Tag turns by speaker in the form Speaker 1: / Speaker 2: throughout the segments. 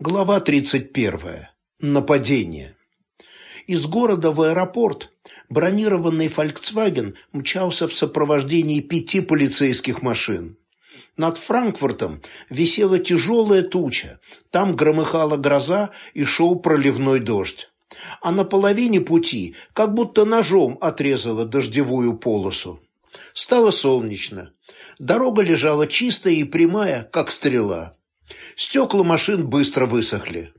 Speaker 1: Глава 31. Нападение. Из города в аэропорт бронированный «Фольксваген» мчался в сопровождении пяти полицейских машин. Над Франкфуртом висела тяжелая туча, там громыхала гроза и шел проливной дождь. А на половине пути как будто ножом отрезала дождевую полосу. Стало солнечно. Дорога лежала чистая и прямая, как стрела. Стекла машин быстро высохли.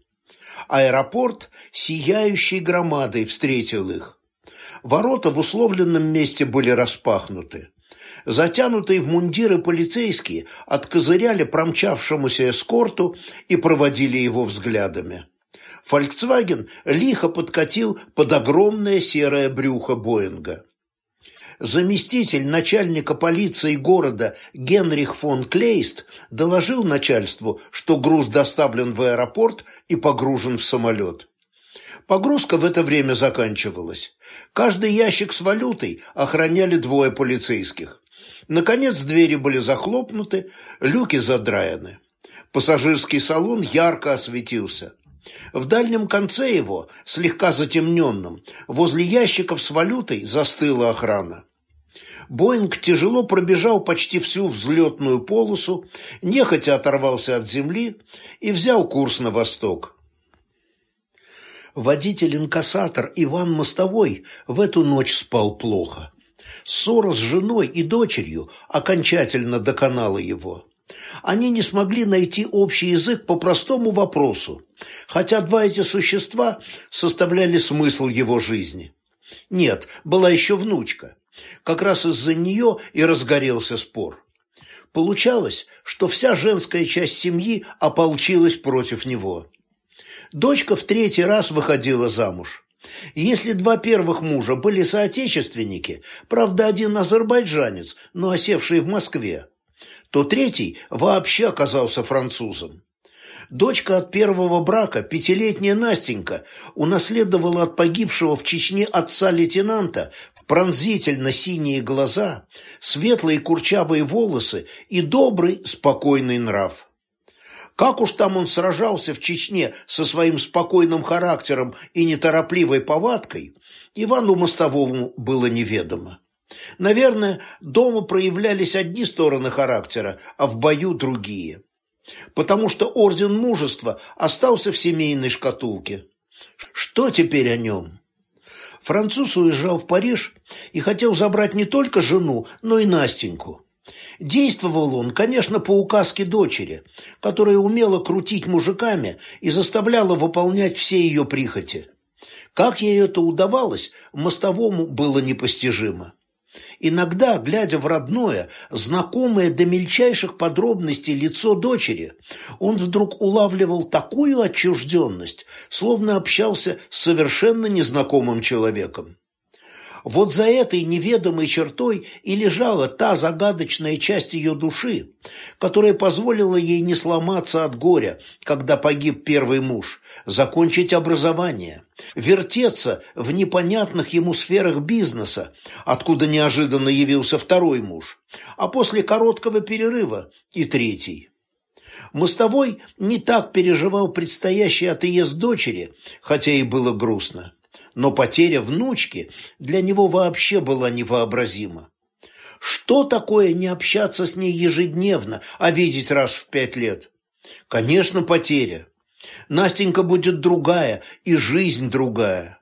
Speaker 1: Аэропорт сияющей громадой встретил их. Ворота в условленном месте были распахнуты. Затянутые в мундиры полицейские откозыряли промчавшемуся эскорту и проводили его взглядами. «Фольксваген» лихо подкатил под огромное серое брюхо Боинга заместитель начальника полиции города Генрих фон Клейст доложил начальству, что груз доставлен в аэропорт и погружен в самолет. Погрузка в это время заканчивалась. Каждый ящик с валютой охраняли двое полицейских. Наконец двери были захлопнуты, люки задраены. Пассажирский салон ярко осветился. В дальнем конце его, слегка затемненном, возле ящиков с валютой застыла охрана. Боинг тяжело пробежал почти всю взлетную полосу, нехотя оторвался от земли и взял курс на восток. Водитель-инкассатор Иван Мостовой в эту ночь спал плохо. Ссора с женой и дочерью окончательно доконала его. Они не смогли найти общий язык по простому вопросу, хотя два эти существа составляли смысл его жизни. Нет, была еще внучка. Как раз из-за нее и разгорелся спор. Получалось, что вся женская часть семьи ополчилась против него. Дочка в третий раз выходила замуж. Если два первых мужа были соотечественники, правда, один азербайджанец, но осевший в Москве, то третий вообще оказался французом. Дочка от первого брака, пятилетняя Настенька, унаследовала от погибшего в Чечне отца лейтенанта пронзительно синие глаза, светлые курчавые волосы и добрый, спокойный нрав. Как уж там он сражался в Чечне со своим спокойным характером и неторопливой повадкой, Ивану Мостовому было неведомо. Наверное, дома проявлялись одни стороны характера, а в бою другие. Потому что орден мужества остался в семейной шкатулке. Что теперь о нем? Француз уезжал в Париж и хотел забрать не только жену, но и Настеньку. Действовал он, конечно, по указке дочери, которая умела крутить мужиками и заставляла выполнять все ее прихоти. Как ей это удавалось, мостовому было непостижимо. Иногда, глядя в родное, знакомое до мельчайших подробностей лицо дочери, он вдруг улавливал такую отчужденность, словно общался с совершенно незнакомым человеком. Вот за этой неведомой чертой и лежала та загадочная часть ее души, которая позволила ей не сломаться от горя, когда погиб первый муж, закончить образование, вертеться в непонятных ему сферах бизнеса, откуда неожиданно явился второй муж, а после короткого перерыва и третий. Мостовой не так переживал предстоящий отъезд дочери, хотя и было грустно но потеря внучки для него вообще была невообразима. Что такое не общаться с ней ежедневно, а видеть раз в пять лет? Конечно, потеря. Настенька будет другая, и жизнь другая.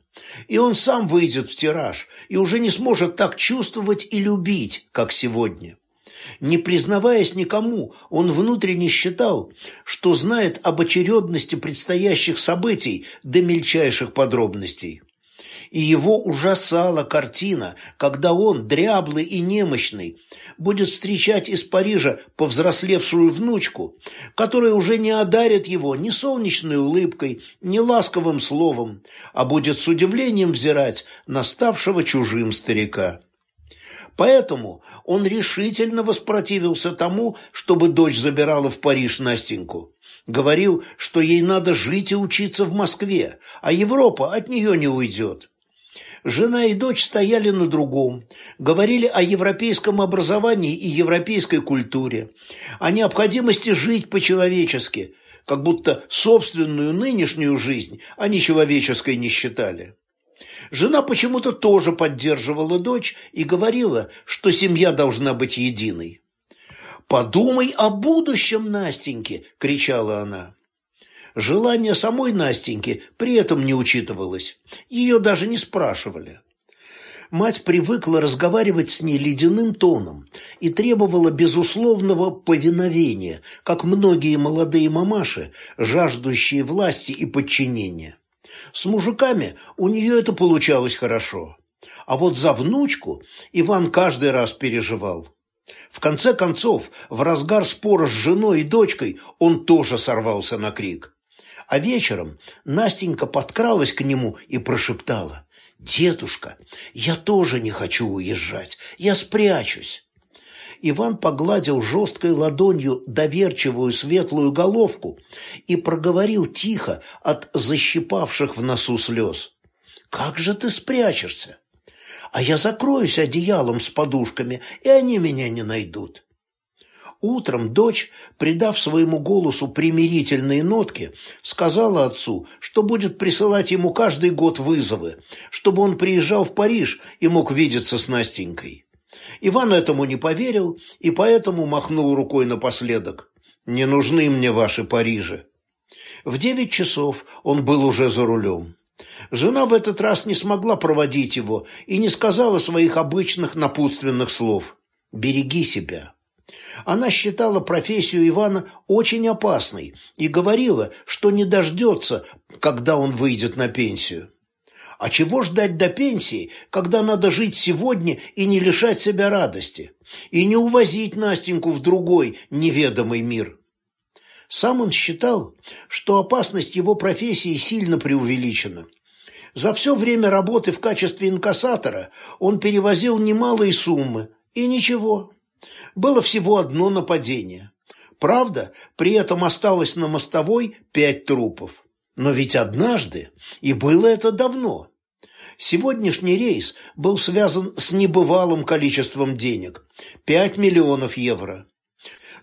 Speaker 1: И он сам выйдет в тираж, и уже не сможет так чувствовать и любить, как сегодня. Не признаваясь никому, он внутренне считал, что знает об очередности предстоящих событий до мельчайших подробностей и его ужасала картина, когда он, дряблый и немощный, будет встречать из Парижа повзрослевшую внучку, которая уже не одарит его ни солнечной улыбкой, ни ласковым словом, а будет с удивлением взирать на ставшего чужим старика. Поэтому он решительно воспротивился тому, чтобы дочь забирала в Париж Настеньку. Говорил, что ей надо жить и учиться в Москве, а Европа от нее не уйдет. Жена и дочь стояли на другом, говорили о европейском образовании и европейской культуре, о необходимости жить по-человечески, как будто собственную нынешнюю жизнь они человеческой не считали. Жена почему-то тоже поддерживала дочь и говорила, что семья должна быть единой. «Подумай о будущем, Настеньке!» – кричала она. Желание самой Настеньки при этом не учитывалось. Ее даже не спрашивали. Мать привыкла разговаривать с ней ледяным тоном и требовала безусловного повиновения, как многие молодые мамаши, жаждущие власти и подчинения. С мужиками у нее это получалось хорошо. А вот за внучку Иван каждый раз переживал. В конце концов, в разгар спора с женой и дочкой он тоже сорвался на крик. А вечером Настенька подкралась к нему и прошептала. «Дедушка, я тоже не хочу уезжать, я спрячусь». Иван погладил жесткой ладонью доверчивую светлую головку и проговорил тихо от защипавших в носу слез. «Как же ты спрячешься? А я закроюсь одеялом с подушками, и они меня не найдут». Утром дочь, придав своему голосу примирительные нотки, сказала отцу, что будет присылать ему каждый год вызовы, чтобы он приезжал в Париж и мог видеться с Настенькой. Иван этому не поверил и поэтому махнул рукой напоследок. «Не нужны мне ваши Парижи». В девять часов он был уже за рулем. Жена в этот раз не смогла проводить его и не сказала своих обычных напутственных слов. «Береги себя». Она считала профессию Ивана очень опасной и говорила, что не дождется, когда он выйдет на пенсию. А чего ждать до пенсии, когда надо жить сегодня и не лишать себя радости, и не увозить Настеньку в другой неведомый мир? Сам он считал, что опасность его профессии сильно преувеличена. За все время работы в качестве инкассатора он перевозил немалые суммы, и ничего. Было всего одно нападение. Правда, при этом осталось на мостовой пять трупов. Но ведь однажды, и было это давно. Сегодняшний рейс был связан с небывалым количеством денег – 5 миллионов евро.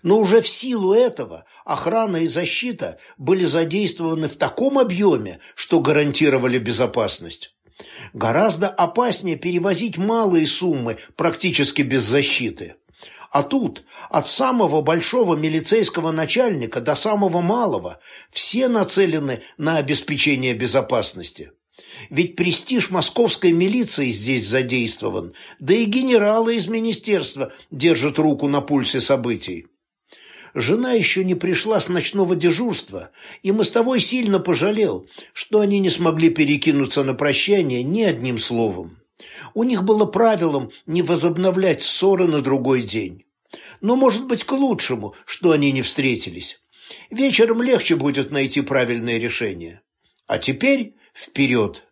Speaker 1: Но уже в силу этого охрана и защита были задействованы в таком объеме, что гарантировали безопасность. Гораздо опаснее перевозить малые суммы практически без защиты. А тут от самого большого милицейского начальника до самого малого все нацелены на обеспечение безопасности. Ведь престиж московской милиции здесь задействован, да и генералы из министерства держат руку на пульсе событий. Жена еще не пришла с ночного дежурства, и мостовой сильно пожалел, что они не смогли перекинуться на прощание ни одним словом. У них было правилом не возобновлять ссоры на другой день. Но, может быть, к лучшему, что они не встретились. Вечером легче будет найти правильное решение. А теперь вперед.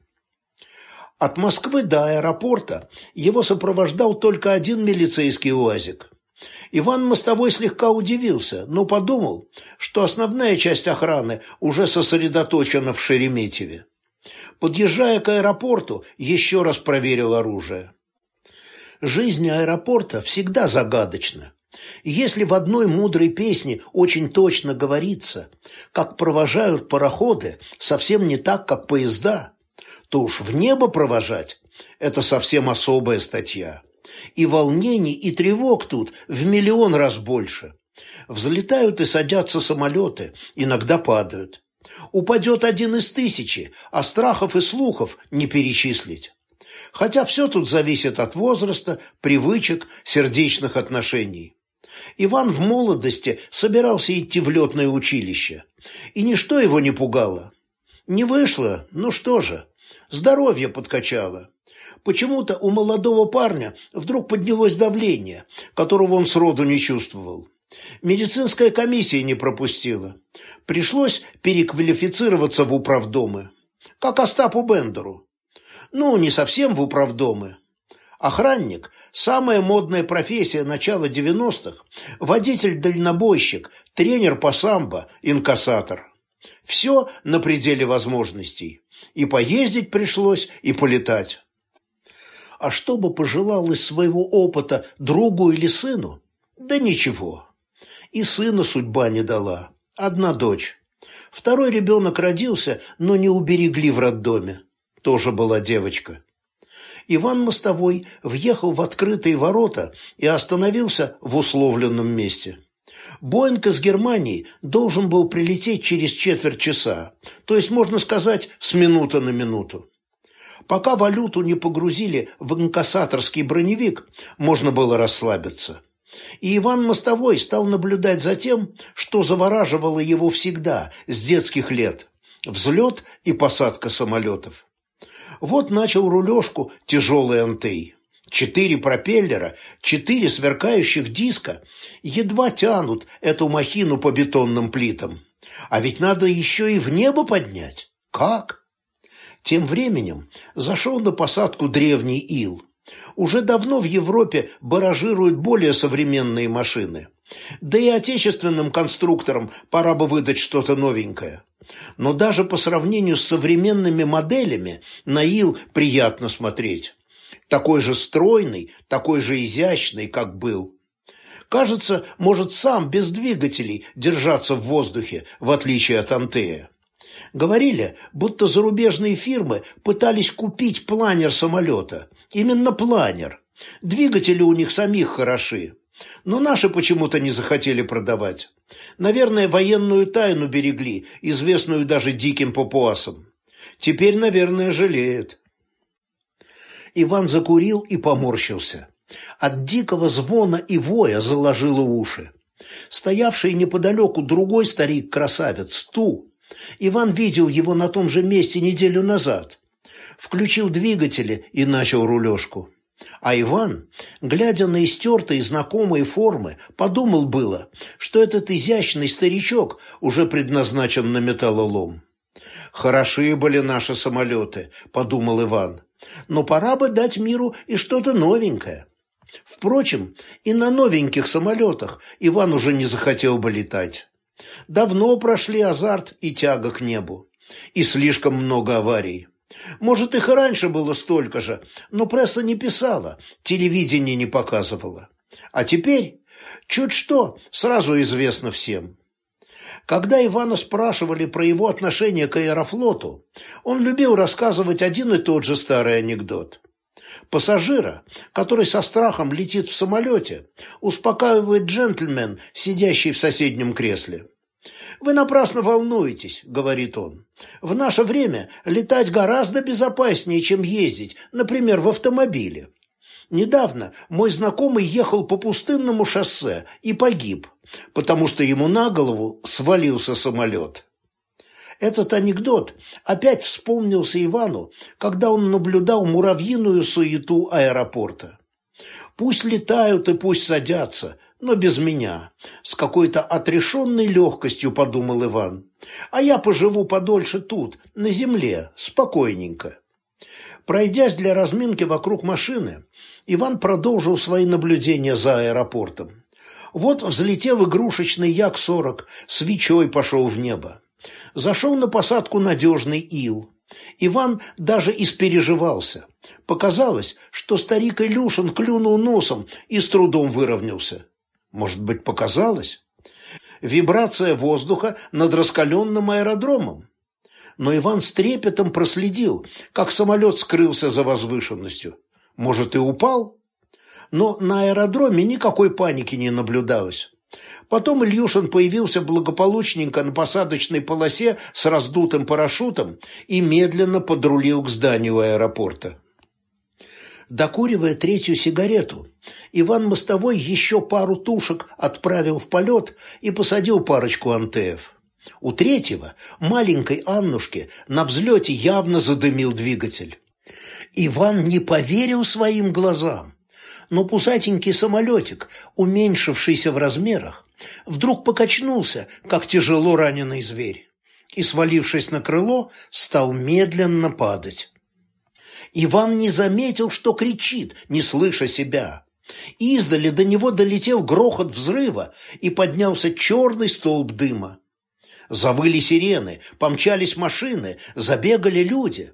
Speaker 1: От Москвы до аэропорта его сопровождал только один милицейский УАЗик. Иван Мостовой слегка удивился, но подумал, что основная часть охраны уже сосредоточена в Шереметьеве. Подъезжая к аэропорту, еще раз проверил оружие. Жизнь аэропорта всегда загадочна. Если в одной мудрой песне очень точно говорится, как провожают пароходы, совсем не так, как поезда, то уж в небо провожать – это совсем особая статья. И волнений, и тревог тут в миллион раз больше. Взлетают и садятся самолеты, иногда падают. Упадет один из тысячи, а страхов и слухов не перечислить. Хотя все тут зависит от возраста, привычек, сердечных отношений. Иван в молодости собирался идти в летное училище, и ничто его не пугало. Не вышло, ну что же, здоровье подкачало. Почему-то у молодого парня вдруг поднялось давление, которого он сроду не чувствовал. Медицинская комиссия не пропустила. Пришлось переквалифицироваться в управдомы. Как Остапу Бендеру. Ну, не совсем в управдомы. Охранник – самая модная профессия начала 90-х. Водитель-дальнобойщик, тренер по самбо, инкассатор. Все на пределе возможностей. И поездить пришлось, и полетать. А что бы пожелал из своего опыта другу или сыну? Да ничего. И сына судьба не дала. Одна дочь. Второй ребенок родился, но не уберегли в роддоме. Тоже была девочка. Иван Мостовой въехал в открытые ворота и остановился в условленном месте. Боинг из Германии должен был прилететь через четверть часа, то есть, можно сказать, с минуты на минуту. Пока валюту не погрузили в инкассаторский броневик, можно было расслабиться. И Иван Мостовой стал наблюдать за тем, что завораживало его всегда, с детских лет – взлет и посадка самолетов. Вот начал рулежку тяжелый антей. Четыре пропеллера, четыре сверкающих диска едва тянут эту махину по бетонным плитам. А ведь надо еще и в небо поднять. Как? Тем временем зашел на посадку древний ил. Уже давно в Европе баражируют более современные машины. Да и отечественным конструкторам пора бы выдать что-то новенькое. Но даже по сравнению с современными моделями на Ил приятно смотреть. Такой же стройный, такой же изящный, как был. Кажется, может сам без двигателей держаться в воздухе, в отличие от Антея. Говорили, будто зарубежные фирмы пытались купить планер самолета. Именно планер. Двигатели у них самих хороши. Но наши почему-то не захотели продавать. Наверное, военную тайну берегли, известную даже диким папуасам. Теперь, наверное, жалеют. Иван закурил и поморщился. От дикого звона и воя заложило уши. Стоявший неподалеку другой старик-красавец, Ту. Иван видел его на том же месте неделю назад. Включил двигатели и начал рулежку. А Иван, глядя на истертые знакомые формы, подумал было, что этот изящный старичок уже предназначен на металлолом. «Хороши были наши самолеты», — подумал Иван, «но пора бы дать миру и что-то новенькое». Впрочем, и на новеньких самолетах Иван уже не захотел бы летать. Давно прошли азарт и тяга к небу, и слишком много аварий. Может, их и раньше было столько же, но пресса не писала, телевидение не показывало. А теперь, чуть что, сразу известно всем. Когда Ивана спрашивали про его отношение к аэрофлоту, он любил рассказывать один и тот же старый анекдот. Пассажира, который со страхом летит в самолете, успокаивает джентльмен, сидящий в соседнем кресле. «Вы напрасно волнуетесь», — говорит он. «В наше время летать гораздо безопаснее, чем ездить, например, в автомобиле. Недавно мой знакомый ехал по пустынному шоссе и погиб, потому что ему на голову свалился самолет». Этот анекдот опять вспомнился Ивану, когда он наблюдал муравьиную суету аэропорта. Пусть летают и пусть садятся, но без меня. С какой-то отрешенной легкостью подумал Иван. А я поживу подольше тут, на земле, спокойненько. Пройдясь для разминки вокруг машины, Иван продолжил свои наблюдения за аэропортом. Вот взлетел игрушечный Як-40, свечой пошел в небо. Зашел на посадку надежный ил. Иван даже испереживался. Показалось, что старик Илюшин клюнул носом и с трудом выровнялся. Может быть, показалось? Вибрация воздуха над раскаленным аэродромом. Но Иван с трепетом проследил, как самолет скрылся за возвышенностью. Может, и упал? Но на аэродроме никакой паники не наблюдалось. Потом Ильюшин появился благополучненько на посадочной полосе с раздутым парашютом и медленно подрулил к зданию аэропорта. Докуривая третью сигарету, Иван Мостовой еще пару тушек отправил в полет и посадил парочку антеев. У третьего, маленькой Аннушки, на взлете явно задымил двигатель. Иван не поверил своим глазам, но пузатенький самолетик, уменьшившийся в размерах, вдруг покачнулся, как тяжело раненый зверь, и, свалившись на крыло, стал медленно падать. Иван не заметил, что кричит, не слыша себя. Издали до него долетел грохот взрыва и поднялся черный столб дыма. Завыли сирены, помчались машины, забегали люди.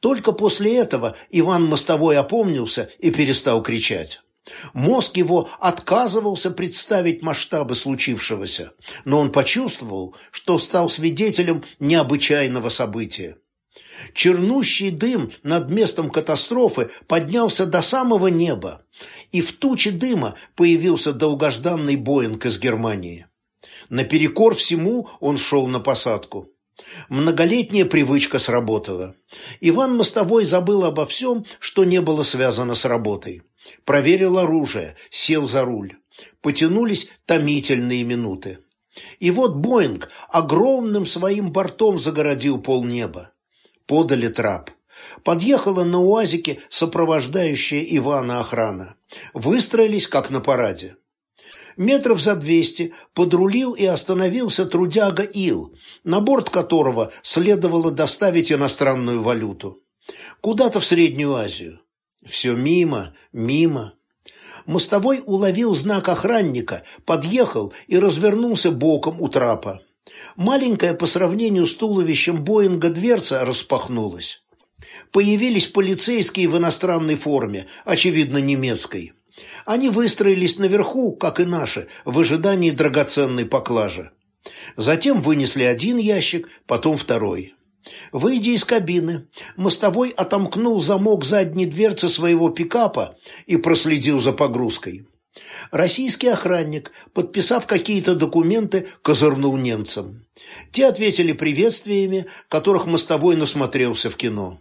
Speaker 1: Только после этого Иван Мостовой опомнился и перестал кричать. Мозг его отказывался представить масштабы случившегося, но он почувствовал, что стал свидетелем необычайного события. Чернущий дым над местом катастрофы поднялся до самого неба, и в туче дыма появился долгожданный Боинг из Германии. Наперекор всему он шел на посадку. Многолетняя привычка сработала. Иван Мостовой забыл обо всем, что не было связано с работой. Проверил оружие, сел за руль. Потянулись томительные минуты. И вот Боинг огромным своим бортом загородил полнеба. Подали трап. Подъехала на УАЗике сопровождающая Ивана охрана. Выстроились, как на параде. Метров за двести подрулил и остановился трудяга Ил, на борт которого следовало доставить иностранную валюту. Куда-то в Среднюю Азию. Все мимо, мимо. Мостовой уловил знак охранника, подъехал и развернулся боком у трапа. Маленькая по сравнению с туловищем Боинга дверца распахнулась. Появились полицейские в иностранной форме, очевидно немецкой. Они выстроились наверху, как и наши, в ожидании драгоценной поклажи. Затем вынесли один ящик, потом второй. Выйдя из кабины, мостовой отомкнул замок задней дверцы своего пикапа и проследил за погрузкой. Российский охранник, подписав какие-то документы, козырнул немцам. Те ответили приветствиями, которых мостовой насмотрелся в кино.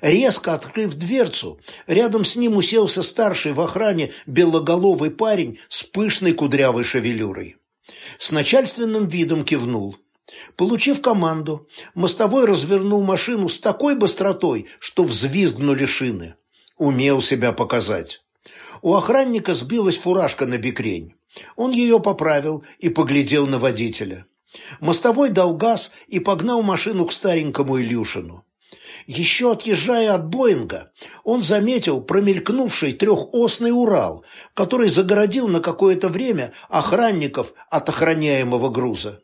Speaker 1: Резко открыв дверцу, рядом с ним уселся старший в охране белоголовый парень с пышной кудрявой шевелюрой. С начальственным видом кивнул. Получив команду, мостовой развернул машину с такой быстротой, что взвизгнули шины. Умел себя показать. У охранника сбилась фуражка на бекрень. Он ее поправил и поглядел на водителя. Мостовой дал газ и погнал машину к старенькому Илюшину. Еще отъезжая от Боинга, он заметил промелькнувший трехосный Урал, который загородил на какое-то время охранников от охраняемого груза.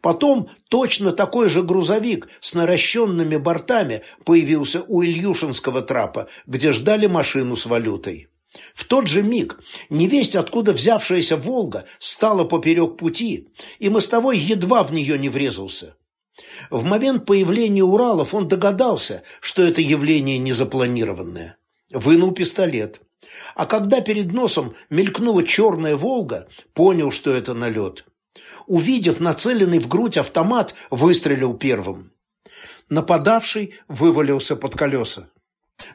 Speaker 1: Потом точно такой же грузовик с наращенными бортами появился у Ильюшинского трапа, где ждали машину с валютой. В тот же миг невесть, откуда взявшаяся «Волга», стала поперек пути, и мостовой едва в нее не врезался. В момент появления Уралов он догадался, что это явление незапланированное. Вынул пистолет. А когда перед носом мелькнула черная «Волга», понял, что это налет. Увидев нацеленный в грудь автомат, выстрелил первым. Нападавший вывалился под колеса.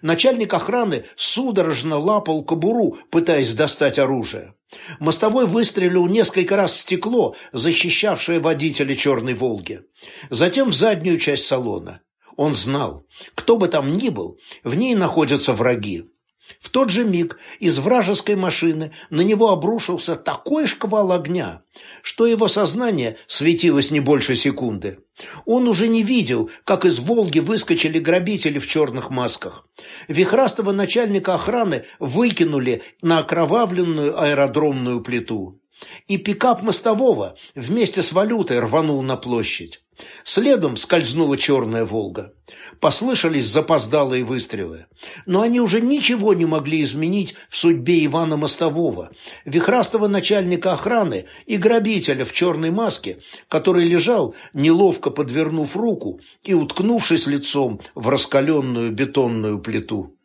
Speaker 1: Начальник охраны судорожно лапал кобуру, пытаясь достать оружие. Мостовой выстрелил несколько раз в стекло, защищавшее водителя «Черной Волги». Затем в заднюю часть салона. Он знал, кто бы там ни был, в ней находятся враги. В тот же миг из вражеской машины на него обрушился такой шквал огня, что его сознание светилось не больше секунды. Он уже не видел, как из «Волги» выскочили грабители в черных масках. Вихрастого начальника охраны выкинули на окровавленную аэродромную плиту. И пикап мостового вместе с валютой рванул на площадь. Следом скользнула черная «Волга». Послышались запоздалые выстрелы. Но они уже ничего не могли изменить в судьбе Ивана Мостового, вихрастого начальника охраны и грабителя в черной маске, который лежал, неловко подвернув руку и уткнувшись лицом в раскаленную бетонную плиту.